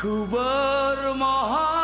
খুবর মহা